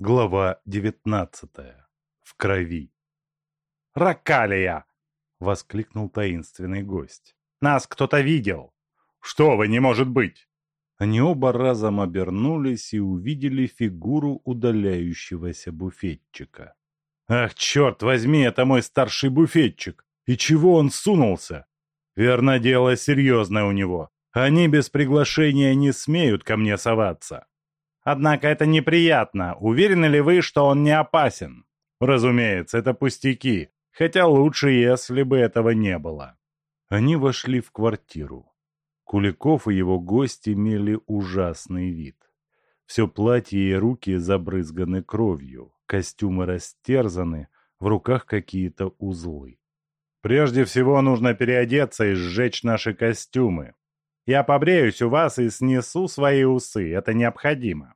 Глава девятнадцатая. В крови. «Ракалия!» — воскликнул таинственный гость. «Нас кто-то видел!» «Что вы, не может быть!» Они оба разом обернулись и увидели фигуру удаляющегося буфетчика. «Ах, черт возьми, это мой старший буфетчик! И чего он сунулся? Верно, дело серьезное у него. Они без приглашения не смеют ко мне соваться. Однако это неприятно. Уверены ли вы, что он не опасен? Разумеется, это пустяки. Хотя лучше, если бы этого не было. Они вошли в квартиру. Куликов и его гости имели ужасный вид. Все платье и руки забрызганы кровью, костюмы растерзаны, в руках какие-то узлы. «Прежде всего нужно переодеться и сжечь наши костюмы. Я побреюсь у вас и снесу свои усы, это необходимо.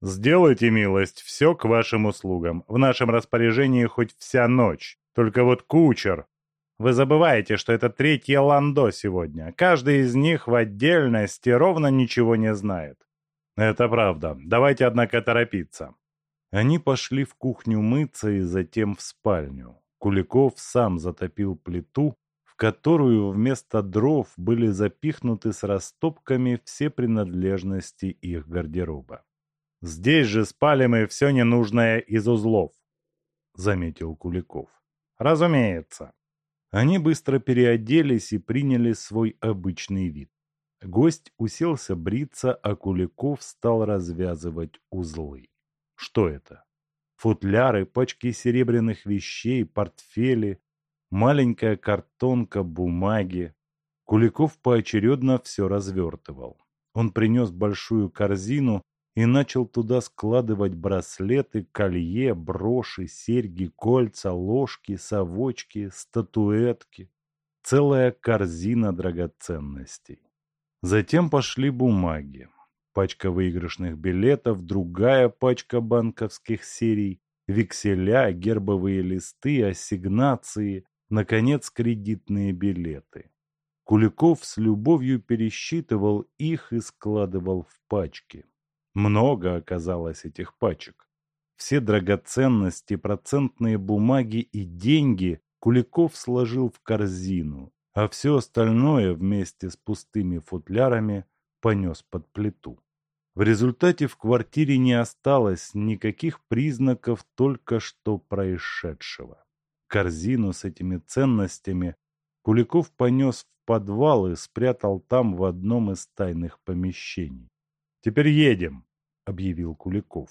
Сделайте милость, все к вашим услугам. В нашем распоряжении хоть вся ночь. Только вот кучер. Вы забываете, что это третье ландо сегодня. Каждый из них в отдельности ровно ничего не знает. Это правда. Давайте, однако, торопиться. Они пошли в кухню мыться и затем в спальню. Куликов сам затопил плиту, которую вместо дров были запихнуты с растопками все принадлежности их гардероба. «Здесь же спали мы все ненужное из узлов», — заметил Куликов. «Разумеется». Они быстро переоделись и приняли свой обычный вид. Гость уселся бриться, а Куликов стал развязывать узлы. Что это? Футляры, пачки серебряных вещей, портфели, маленькая картонка, бумаги. Куликов поочередно все развертывал. Он принес большую корзину и начал туда складывать браслеты, колье, броши, серьги, кольца, ложки, совочки, статуэтки. Целая корзина драгоценностей. Затем пошли бумаги. Пачка выигрышных билетов, другая пачка банковских серий, векселя, гербовые листы, ассигнации, наконец, кредитные билеты. Куликов с любовью пересчитывал их и складывал в пачки. Много оказалось этих пачек. Все драгоценности, процентные бумаги и деньги Куликов сложил в корзину, а все остальное вместе с пустыми футлярами понес под плиту. В результате в квартире не осталось никаких признаков только что происшедшего. Корзину с этими ценностями Куликов понес в подвал и спрятал там в одном из тайных помещений. «Теперь едем», — объявил Куликов.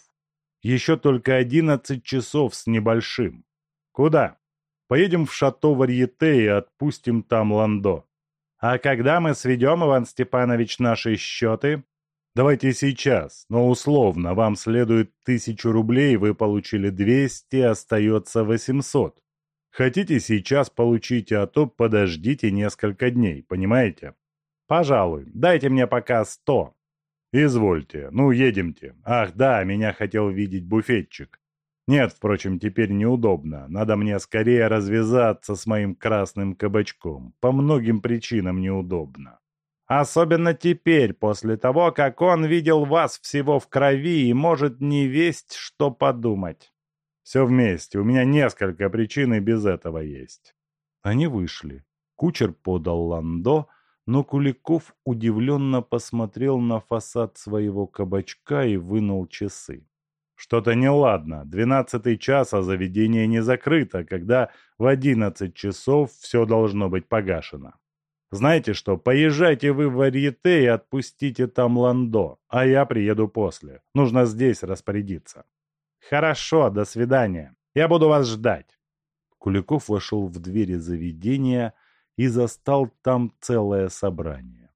«Еще только одиннадцать часов с небольшим. Куда? Поедем в шато Варьете и отпустим там Ландо. А когда мы сведем, Иван Степанович, наши счеты?» Давайте сейчас, но условно, вам следует тысячу рублей, вы получили двести, остается восемьсот. Хотите сейчас получите, а то подождите несколько дней, понимаете? Пожалуй, дайте мне пока сто. Извольте, ну едемте. Ах да, меня хотел видеть буфетчик. Нет, впрочем, теперь неудобно. Надо мне скорее развязаться с моим красным кабачком. По многим причинам неудобно. Особенно теперь, после того, как он видел вас всего в крови и может не весть, что подумать. Все вместе. У меня несколько причин и без этого есть. Они вышли. Кучер подал ландо, но Куликов удивленно посмотрел на фасад своего кабачка и вынул часы. Что-то неладно. Двенадцатый час, а заведение не закрыто, когда в одиннадцать часов все должно быть погашено. Знаете что, поезжайте вы в Варьете и отпустите там Ландо, а я приеду после. Нужно здесь распорядиться. «Хорошо, до свидания. Я буду вас ждать». Куликов вошел в двери заведения и застал там целое собрание.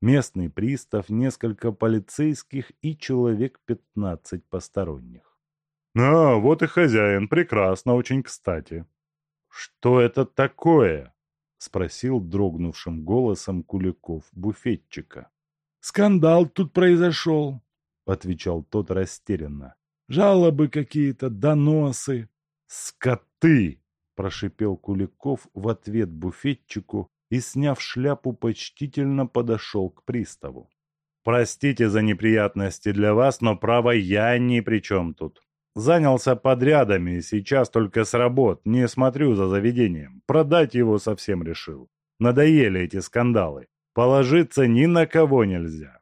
Местный пристав, несколько полицейских и человек пятнадцать посторонних. «А, вот и хозяин. Прекрасно, очень кстати». «Что это такое?» — спросил дрогнувшим голосом Куликов буфетчика. «Скандал тут произошел», — отвечал тот растерянно. Жалобы какие-то, доносы. Скоты! Прошипел Куликов в ответ буфетчику и, сняв шляпу, почтительно подошел к приставу. «Простите за неприятности для вас, но право я ни при чем тут. Занялся подрядами, сейчас только с работ, не смотрю за заведением. Продать его совсем решил. Надоели эти скандалы. Положиться ни на кого нельзя.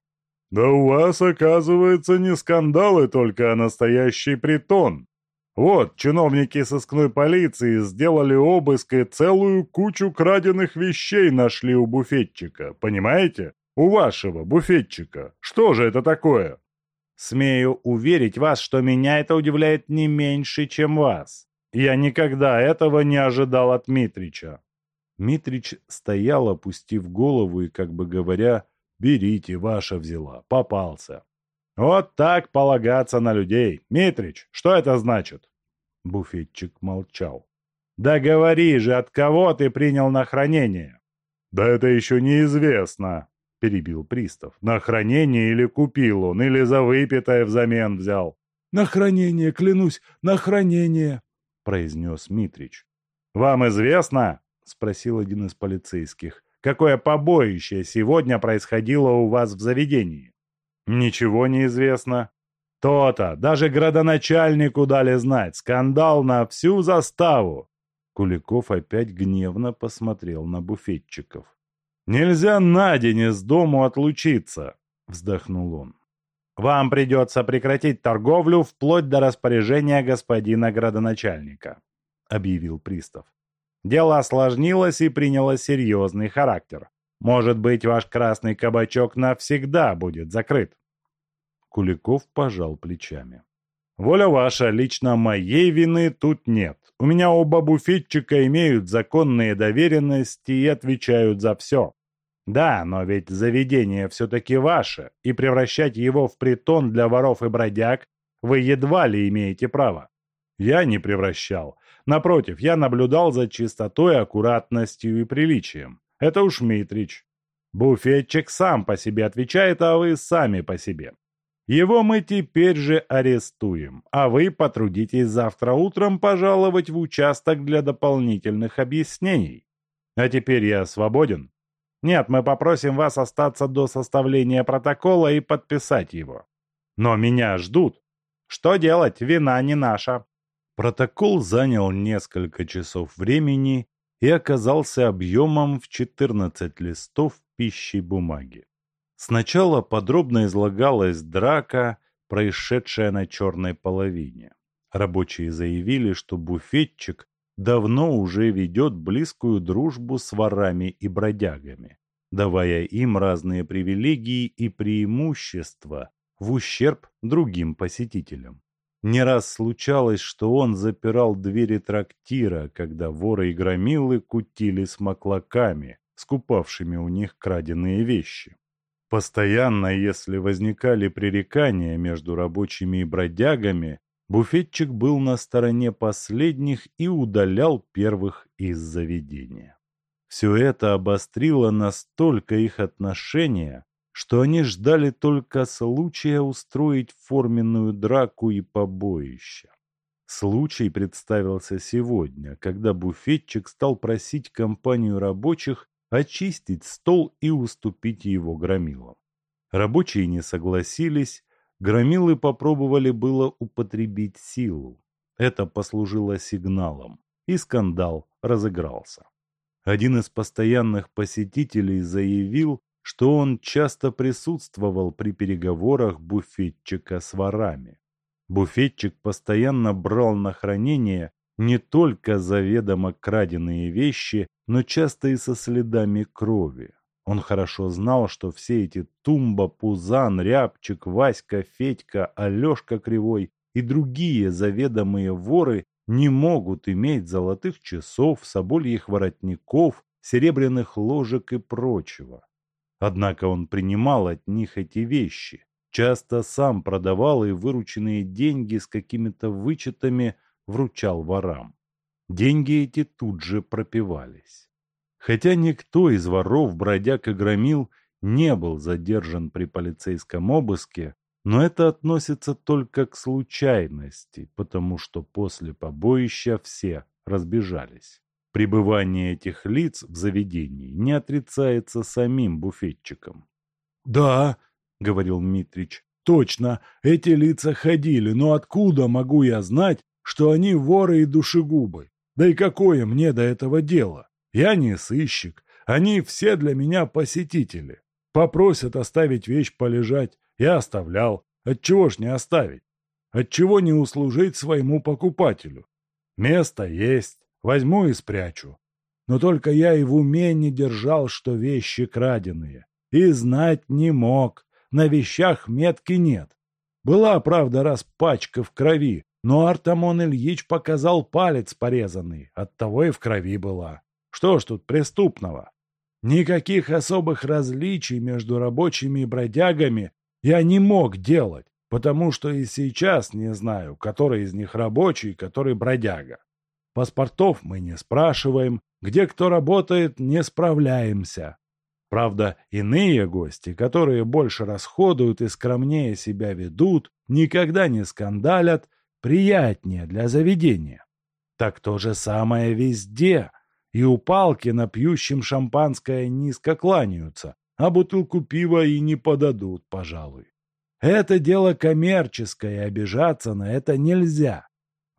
Да у вас, оказывается, не скандалы только, а настоящий притон. Вот, чиновники сыскной полиции сделали обыск и целую кучу краденных вещей нашли у буфетчика, понимаете? У вашего буфетчика. Что же это такое? Смею уверить вас, что меня это удивляет не меньше, чем вас. Я никогда этого не ожидал от Митрича. Митрич стоял, опустив голову и, как бы говоря, «Берите, ваша взяла, попался». «Вот так полагаться на людей. Митрич, что это значит?» Буфетчик молчал. «Да говори же, от кого ты принял на хранение?» «Да это еще неизвестно», — перебил пристав. «На хранение или купил он, или за выпитое взамен взял». «На хранение, клянусь, на хранение», — произнес Митрич. «Вам известно?» — спросил один из полицейских. «Какое побоище сегодня происходило у вас в заведении?» «Ничего не известно», то-то, даже градоначальнику дали знать. Скандал на всю заставу. Куликов опять гневно посмотрел на буфетчиков. «Нельзя на день из дому отлучиться», — вздохнул он. «Вам придется прекратить торговлю вплоть до распоряжения господина градоначальника», — объявил пристав. «Дело осложнилось и приняло серьезный характер. Может быть, ваш красный кабачок навсегда будет закрыт». Куликов пожал плечами. «Воля ваша, лично моей вины тут нет. У меня оба буфетчика имеют законные доверенности и отвечают за все. Да, но ведь заведение все-таки ваше, и превращать его в притон для воров и бродяг вы едва ли имеете право. Я не превращал. Напротив, я наблюдал за чистотой, аккуратностью и приличием. Это уж Митрич. Буфетчик сам по себе отвечает, а вы сами по себе. Его мы теперь же арестуем, а вы потрудитесь завтра утром пожаловать в участок для дополнительных объяснений. А теперь я свободен? Нет, мы попросим вас остаться до составления протокола и подписать его. Но меня ждут. Что делать? Вина не наша. Протокол занял несколько часов времени и оказался объемом в 14 листов пищи бумаги. Сначала подробно излагалась драка, происшедшая на черной половине. Рабочие заявили, что буфетчик давно уже ведет близкую дружбу с ворами и бродягами, давая им разные привилегии и преимущества в ущерб другим посетителям. Не раз случалось, что он запирал двери трактира, когда воры и громилы кутили с маклаками, скупавшими у них краденые вещи. Постоянно, если возникали пререкания между рабочими и бродягами, буфетчик был на стороне последних и удалял первых из заведения. Все это обострило настолько их отношения, что они ждали только случая устроить форменную драку и побоище. Случай представился сегодня, когда буфетчик стал просить компанию рабочих очистить стол и уступить его громилам. Рабочие не согласились, громилы попробовали было употребить силу. Это послужило сигналом, и скандал разыгрался. Один из постоянных посетителей заявил, что он часто присутствовал при переговорах буфетчика с ворами. Буфетчик постоянно брал на хранение не только заведомо краденные вещи, но часто и со следами крови. Он хорошо знал, что все эти Тумба, Пузан, Рябчик, Васька, Федька, Алешка Кривой и другие заведомые воры не могут иметь золотых часов, собольих воротников, серебряных ложек и прочего. Однако он принимал от них эти вещи, часто сам продавал и вырученные деньги с какими-то вычетами вручал ворам. Деньги эти тут же пропивались. Хотя никто из воров, бродяг и громил не был задержан при полицейском обыске, но это относится только к случайности, потому что после побоища все разбежались. Пребывание этих лиц в заведении не отрицается самим буфетчиком. «Да», — говорил Митрич, Точно, эти лица ходили, но откуда могу я знать, что они воры и душегубы? Да и какое мне до этого дело? Я не сыщик, они все для меня посетители. Попросят оставить вещь полежать, я оставлял. Отчего ж не оставить? Отчего не услужить своему покупателю? Место есть, возьму и спрячу. Но только я и в уме не держал, что вещи краденые. И знать не мог, на вещах метки нет. Была, правда, раз пачка в крови, но Артамон Ильич показал палец порезанный, оттого и в крови была. Что ж тут преступного? Никаких особых различий между рабочими и бродягами я не мог делать, потому что и сейчас не знаю, который из них рабочий, который бродяга. Паспортов мы не спрашиваем, где кто работает, не справляемся. Правда, иные гости, которые больше расходуют и скромнее себя ведут, никогда не скандалят, приятнее для заведения. Так то же самое везде. И у палки на пьющем шампанское низко кланяются, а бутылку пива и не подадут, пожалуй. Это дело коммерческое, обижаться на это нельзя.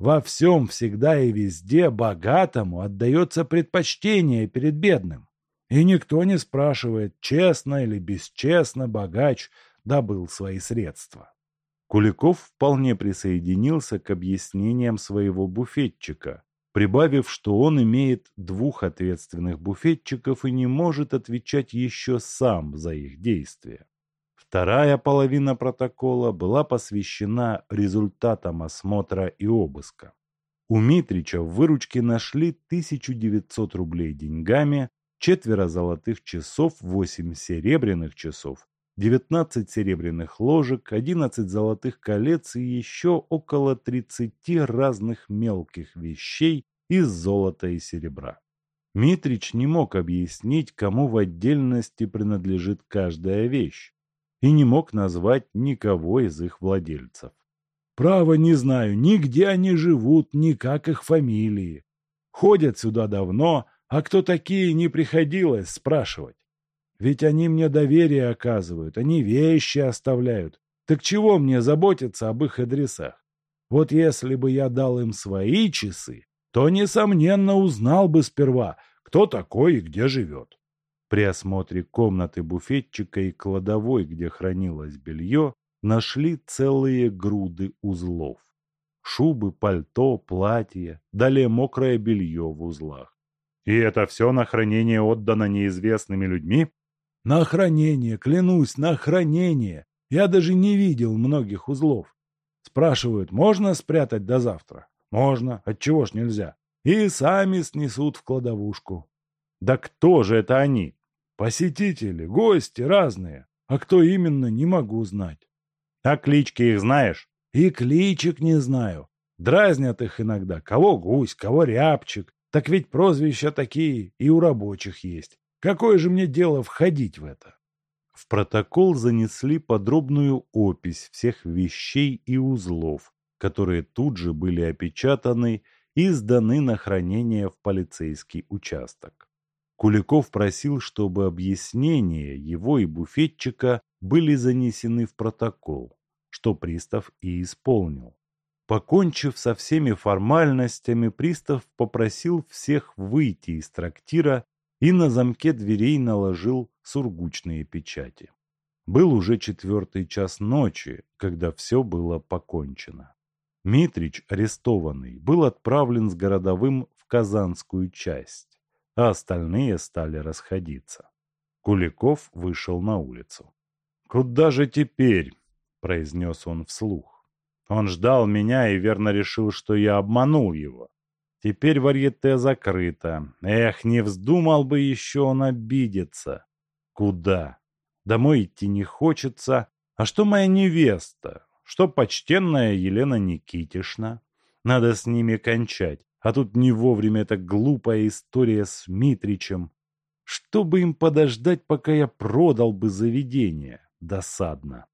Во всем всегда и везде богатому отдается предпочтение перед бедным. И никто не спрашивает, честно или бесчестно богач добыл свои средства. Куликов вполне присоединился к объяснениям своего буфетчика, прибавив, что он имеет двух ответственных буфетчиков и не может отвечать еще сам за их действия. Вторая половина протокола была посвящена результатам осмотра и обыска. У Митрича в выручке нашли 1900 рублей деньгами, четверо золотых часов, восемь серебряных часов, 19 серебряных ложек, 11 золотых колец и еще около 30 разных мелких вещей из золота и серебра. Митрич не мог объяснить, кому в отдельности принадлежит каждая вещь, и не мог назвать никого из их владельцев. «Право не знаю, ни где они живут, ни как их фамилии. Ходят сюда давно, а кто такие, не приходилось спрашивать. Ведь они мне доверие оказывают, они вещи оставляют. Так чего мне заботиться об их адресах? Вот если бы я дал им свои часы, то, несомненно, узнал бы сперва, кто такой и где живет. При осмотре комнаты буфетчика и кладовой, где хранилось белье, нашли целые груды узлов. Шубы, пальто, платья, далее мокрое белье в узлах. И это все на хранение отдано неизвестными людьми? На хранение, клянусь, на хранение. Я даже не видел многих узлов. Спрашивают, можно спрятать до завтра? Можно. Отчего ж нельзя? И сами снесут в кладовушку. Да кто же это они? Посетители, гости разные. А кто именно, не могу знать. А клички их знаешь? И кличек не знаю. Дразнят их иногда. Кого гусь, кого рябчик. Так ведь прозвища такие и у рабочих есть. Какое же мне дело входить в это? В протокол занесли подробную опись всех вещей и узлов, которые тут же были опечатаны и сданы на хранение в полицейский участок. Куликов просил, чтобы объяснения его и буфетчика были занесены в протокол, что пристав и исполнил. Покончив со всеми формальностями, пристав попросил всех выйти из трактира и на замке дверей наложил сургучные печати. Был уже четвертый час ночи, когда все было покончено. Митрич, арестованный, был отправлен с городовым в Казанскую часть, а остальные стали расходиться. Куликов вышел на улицу. «Куда же теперь?» – произнес он вслух. Он ждал меня и верно решил, что я обманул его. Теперь варьете закрыто. Эх, не вздумал бы еще он обидеться. Куда? Домой идти не хочется. А что моя невеста? Что почтенная Елена Никитишна? Надо с ними кончать. А тут не вовремя эта глупая история с Митричем. Чтобы им подождать, пока я продал бы заведение. Досадно.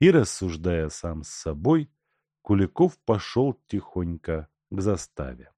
И, рассуждая сам с собой, Куликов пошел тихонько к заставе.